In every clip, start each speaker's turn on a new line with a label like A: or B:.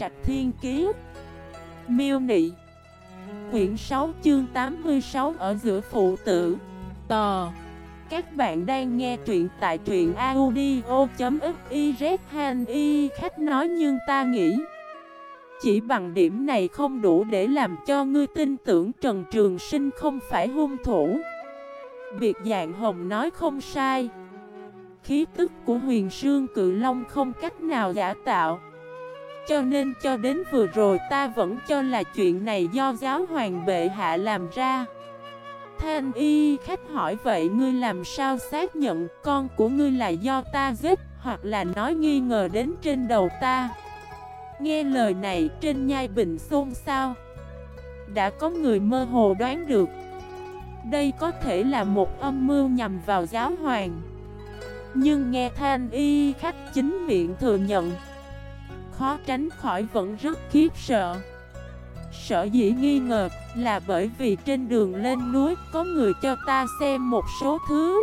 A: Trạch Thiên Kiế Miêu Nị. Quyển 6 chương 86 ở giữa phụ tử. Tò. Các bạn đang nghe truyện tại truyện audio.xyz Han y khách nói nhưng ta nghĩ Chỉ bằng điểm này không đủ để làm cho ngươi tin tưởng Trần Trường Sinh không phải hung thủ. Biệt dạng hồng nói không sai. Khí tức của huyền sương cự long không cách nào giả tạo. Cho nên cho đến vừa rồi ta vẫn cho là chuyện này do giáo hoàng bệ hạ làm ra. Thanh y, khách hỏi vậy ngươi làm sao xác nhận con của ngươi là do ta giết Hoặc là nói nghi ngờ đến trên đầu ta? Nghe lời này, trên nhai bình xôn sao Đã có người mơ hồ đoán được. Đây có thể là một âm mưu nhằm vào giáo hoàng. Nhưng nghe thanh y, khách chính miệng thừa nhận Khó tránh khỏi vẫn rất khiếp sợ. Sợ dĩ nghi ngờ là bởi vì trên đường lên núi có người cho ta xem một số thứ.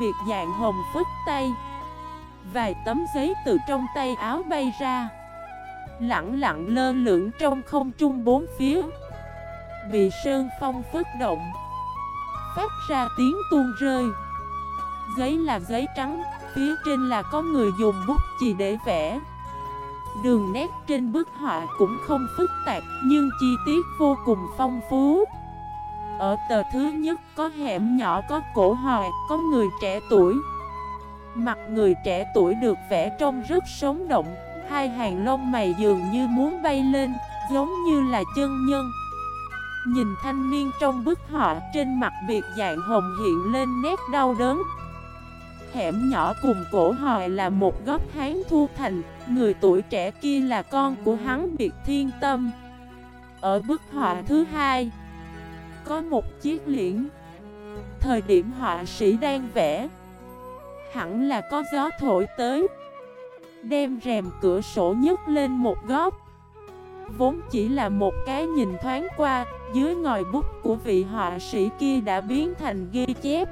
A: Biệt dạng hồng phức tay. Vài tấm giấy từ trong tay áo bay ra. Lặng lặng lơ lửng trong không trung bốn phía. Bị sơn phong phức động. Phát ra tiếng tuôn rơi. Giấy là giấy trắng, phía trên là có người dùng bút chì để vẽ. Đường nét trên bức họa cũng không phức tạp nhưng chi tiết vô cùng phong phú. Ở tờ thứ nhất có hẻm nhỏ có cổ hòi, có người trẻ tuổi. Mặt người trẻ tuổi được vẽ trông rất sống động. Hai hàng lông mày dường như muốn bay lên, giống như là chân nhân. Nhìn thanh niên trong bức họa trên mặt biệt dạng hồng hiện lên nét đau đớn. Hẻm nhỏ cùng cổ hòi là một góc hán thu thành. Người tuổi trẻ kia là con của hắn biệt thiên tâm. Ở bức họa thứ hai, Có một chiếc liễn. Thời điểm họa sĩ đang vẽ, Hẳn là có gió thổi tới. Đem rèm cửa sổ nhấc lên một góc. Vốn chỉ là một cái nhìn thoáng qua, Dưới ngòi bút của vị họa sĩ kia đã biến thành ghi chép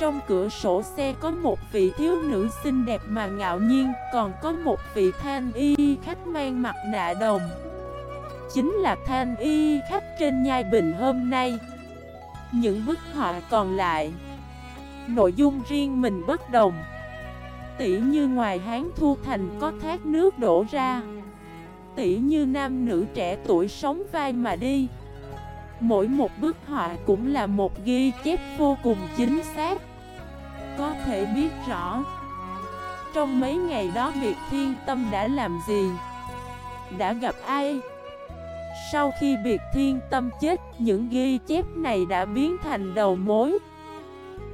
A: trong cửa sổ xe có một vị thiếu nữ xinh đẹp mà ngạo nhiên, Còn có một vị thanh y khách mang mặt nạ đồng. Chính là thanh y khách trên nhai bình hôm nay. Những bức họa còn lại. Nội dung riêng mình bất đồng. Tỉ như ngoài Hán Thu Thành có thác nước đổ ra. Tỉ như nam nữ trẻ tuổi sống vai mà đi. Mỗi một bức họa cũng là một ghi chép vô cùng chính xác có thể biết rõ. Trong mấy ngày đó việc thiên tâm đã làm gì? Đã gặp ai? Sau khi biệt thiên tâm chết, Những ghi chép này đã biến thành đầu mối.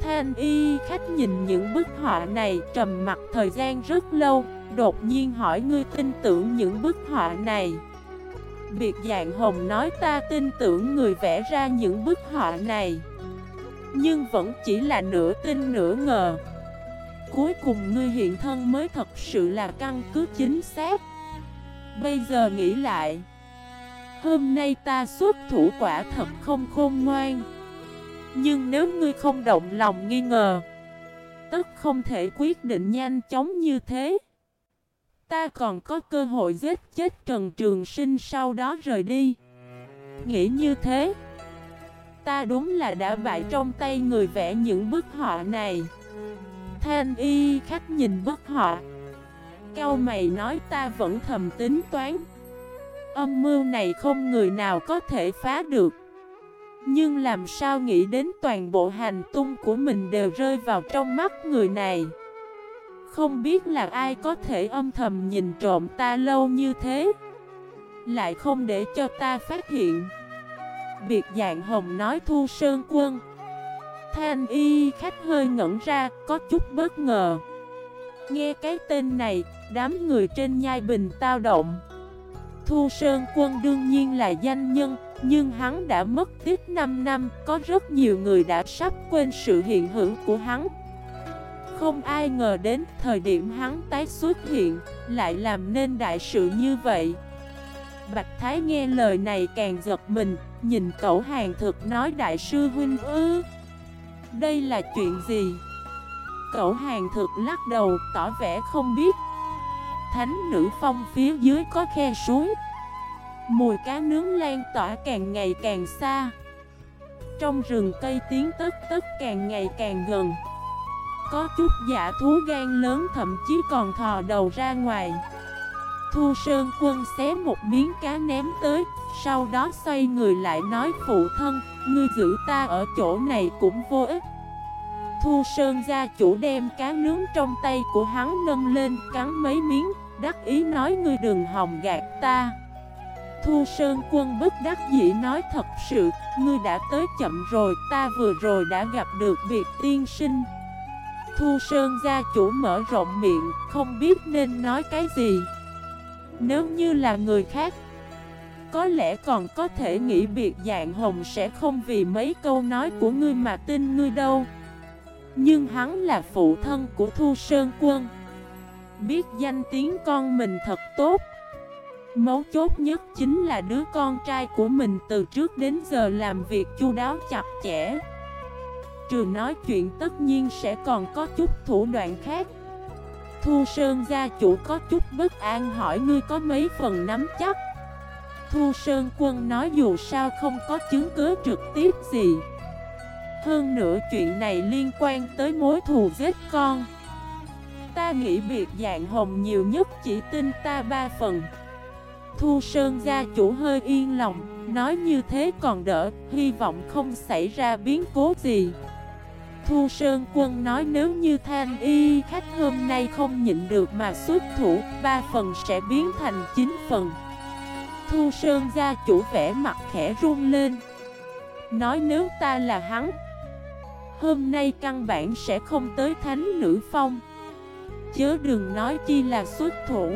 A: Thanh y khách nhìn những bức họa này trầm mặt thời gian rất lâu, Đột nhiên hỏi, ngươi tin tưởng những bức họa này? Biệt dạng hồng nói, ta tin tưởng người vẽ ra những bức họa này nhưng vẫn chỉ là nửa tin nửa ngờ. Cuối cùng ngươi hiện thân mới thật sự là căn cứ chính xác. Bây giờ nghĩ lại, Hôm nay ta xuất thủ quả thật không khôn ngoan. Nhưng nếu ngươi không động lòng nghi ngờ Tất không thể quyết định nhanh chóng như thế. Ta còn có cơ hội giết chết Trần Trường Sinh sau đó rời đi. Nghĩ như thế. Ta đúng là đã bại trong tay người vẽ những bức họa này. Thanh y khách nhìn bức họa. Cao mày nói ta vẫn thầm tính toán. Âm mưu này không người nào có thể phá được. Nhưng làm sao nghĩ đến toàn bộ hành tung của mình đều rơi vào trong mắt người này? Không biết là ai có thể âm thầm nhìn trộm ta lâu như thế? Lại không để cho ta phát hiện. Biệt dạng hồng nói thu sơn quân. Thanh y khách hơi ngẩn ra, Có chút bất ngờ. Nghe cái tên này, Đám người trên nhai bình tao động. Thu Sơn Quân đương nhiên là danh nhân, Nhưng hắn đã mất tích 5 năm, Có rất nhiều người đã sắp quên sự hiện hữu của hắn. Không ai ngờ đến thời điểm hắn tái xuất hiện, Lại làm nên đại sự như vậy. Bạch Thái nghe lời này càng giật mình, Nhìn cậu hàng thực nói đại sư huynh ư? Đây là chuyện gì? Cậu hàng thực lắc đầu, tỏ vẻ không biết. Thánh nữ phong phía dưới có khe suối. Mùi cá nướng lan tỏa càng ngày càng xa. Trong rừng cây tiếng tất tất càng ngày càng gần. Có chút giả thú gan lớn thậm chí còn thò đầu ra ngoài. Thu Sơn quân xé một miếng cá ném tới, Sau đó xoay người lại nói, phụ thân, Ngươi giữ ta ở chỗ này cũng vô ích. Thu Sơn gia chủ đem cá nướng trong tay của hắn nâng lên, cắn mấy miếng, Đắc ý nói, ngươi đừng hòng gạt ta. Thu Sơn quân bất đắc dĩ nói, thật sự, Ngươi đã tới chậm rồi, Ta vừa rồi đã gặp được việc tiên sinh. Thu Sơn gia chủ mở rộng miệng, Không biết nên nói cái gì. Nếu như là người khác, Có lẽ còn có thể nghĩ biệt dạng hồng sẽ không vì mấy câu nói của ngươi mà tin ngươi đâu. Nhưng hắn là phụ thân của Thu Sơn Quân. Biết danh tiếng con mình thật tốt. Mấu chốt nhất chính là đứa con trai của mình từ trước đến giờ làm việc chu đáo chặt chẽ. Trừ nói chuyện tất nhiên sẽ còn có chút thủ đoạn khác. Thu Sơn gia chủ có chút bất an hỏi ngươi có mấy phần nắm chắc? Thu Sơn quân nói dù sao không có chứng cứ trực tiếp gì. Hơn nữa chuyện này liên quan tới mối thù giết con. Ta nghĩ việc dạng hồng nhiều nhất chỉ tin ta ba phần. Thu Sơn gia chủ hơi yên lòng, Nói như thế còn đỡ, Hy vọng không xảy ra biến cố gì. Thu Sơn quân nói nếu như thanh y, khách hôm nay không nhịn được mà xuất thủ, Ba phần sẽ biến thành chín phần. Thu Sơn gia chủ vẻ mặt khẽ run lên. Nói nếu ta là hắn, Hôm nay căn bản sẽ không tới thánh nữ phong. Chớ đừng nói chi là xuất thủ.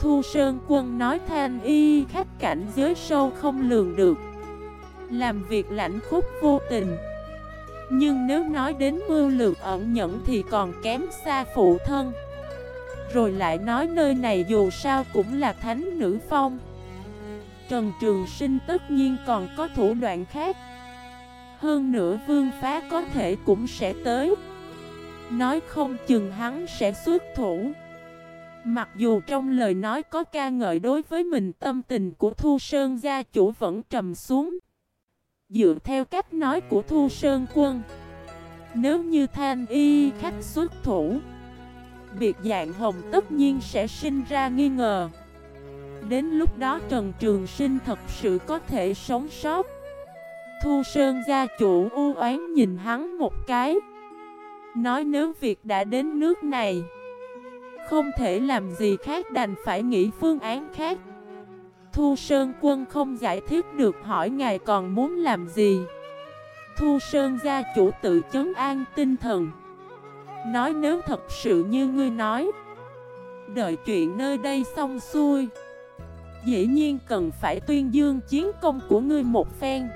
A: Thu Sơn Quân nói thanh y, khách cảnh giới sâu không lường được. Làm việc lãnh khúc vô tình. Nhưng nếu nói đến mưu lược ẩn nhẫn thì còn kém xa phụ thân. Rồi lại nói nơi này dù sao cũng là thánh nữ phong. Trần Trường Sinh tất nhiên còn có thủ đoạn khác. Hơn nữa vương phá có thể cũng sẽ tới. Nói không chừng hắn sẽ xuất thủ. Mặc dù trong lời nói có ca ngợi đối với mình tâm tình của Thu Sơn gia chủ vẫn trầm xuống Dựa theo cách nói của Thu Sơn quân, Nếu như thanh y khách xuất thủ, Việc dạng hồng tất nhiên sẽ sinh ra nghi ngờ. Đến lúc đó Trần Trường Sinh thật sự có thể sống sót. Thu Sơn gia chủ u oán nhìn hắn một cái, Nói nếu việc đã đến nước này, Không thể làm gì khác đành phải nghĩ phương án khác. Thu Sơn quân không giải thích được hỏi ngài còn muốn làm gì. Thu Sơn gia chủ tự chấn an tinh thần. Nói nếu thật sự như ngươi nói, Đợi chuyện nơi đây xong xuôi, Dĩ nhiên cần phải tuyên dương chiến công của ngươi một phen.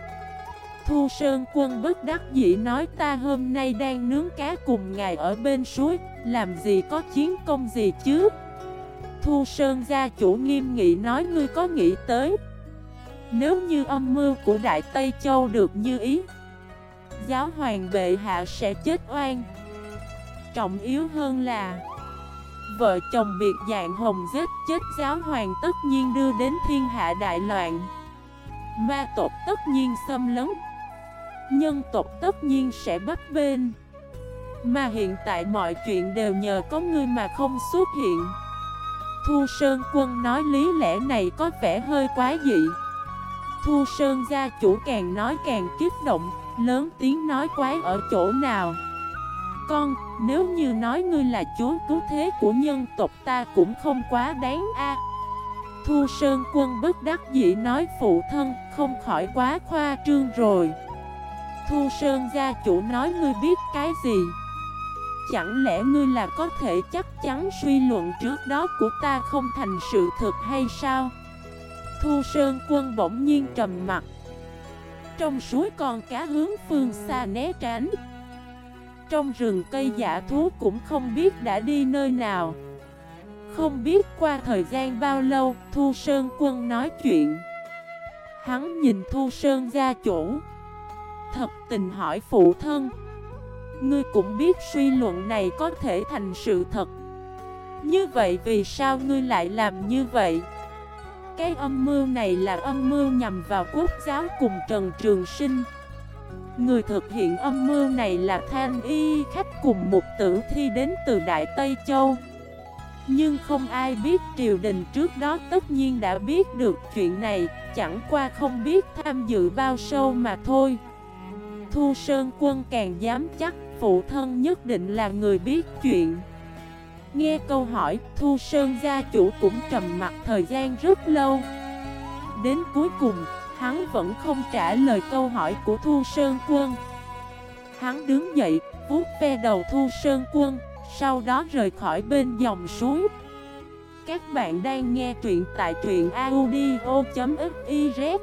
A: Thu Sơn quân bất đắc dĩ nói ta hôm nay đang nướng cá cùng ngài ở bên suối, Làm gì có chiến công gì chứ? Thu Sơn gia chủ nghiêm nghị nói ngươi có nghĩ tới. Nếu như âm mưu của Đại Tây Châu được như ý, Giáo hoàng bệ hạ sẽ chết oan. Trọng yếu hơn là, Vợ chồng biệt dạng hồng giết chết giáo hoàng tất nhiên đưa đến thiên hạ đại loạn. Ma tộc tất nhiên xâm lấn, Nhân tộc tất nhiên sẽ bắt bên Mà hiện tại mọi chuyện đều nhờ có ngươi mà không xuất hiện. Thu Sơn quân nói lý lẽ này có vẻ hơi quá dị. Thu Sơn gia chủ càng nói càng kích động Lớn tiếng nói quái ở chỗ nào? Con, nếu như nói ngươi là chúa cứu thế của nhân tộc ta cũng không quá đáng a. Thu Sơn quân bất đắc dĩ nói phụ thân không khỏi quá khoa trương rồi. Thu Sơn gia chủ nói ngươi biết cái gì? Chẳng lẽ ngươi là có thể chắc chắn suy luận trước đó của ta không thành sự thực hay sao? Thu Sơn quân bỗng nhiên trầm mặt. Trong suối con cá hướng phương xa né tránh. Trong rừng cây giả thú cũng không biết đã đi nơi nào. Không biết qua thời gian bao lâu, Thu Sơn quân nói chuyện. Hắn nhìn Thu Sơn gia chủ thật tình hỏi phụ thân. Ngươi cũng biết suy luận này có thể thành sự thật. Như vậy vì sao ngươi lại làm như vậy? Cái âm mưu này là âm mưu nhằm vào quốc giáo cùng Trần Trường Sinh. Người thực hiện âm mưu này là Thanh Y, khách cùng một tử thi đến từ Đại Tây Châu. Nhưng không ai biết triều đình trước đó tất nhiên đã biết được chuyện này, Chẳng qua không biết tham dự bao sâu mà thôi. Thu Sơn quân càng dám chắc phụ thân nhất định là người biết chuyện. Nghe câu hỏi, Thu Sơn gia chủ cũng trầm mặt thời gian rất lâu. Đến cuối cùng, hắn vẫn không trả lời câu hỏi của Thu Sơn quân. Hắn đứng dậy, vuốt ve đầu Thu Sơn quân, sau đó rời khỏi bên dòng suối. Các bạn đang nghe truyện tại truyện audio.fif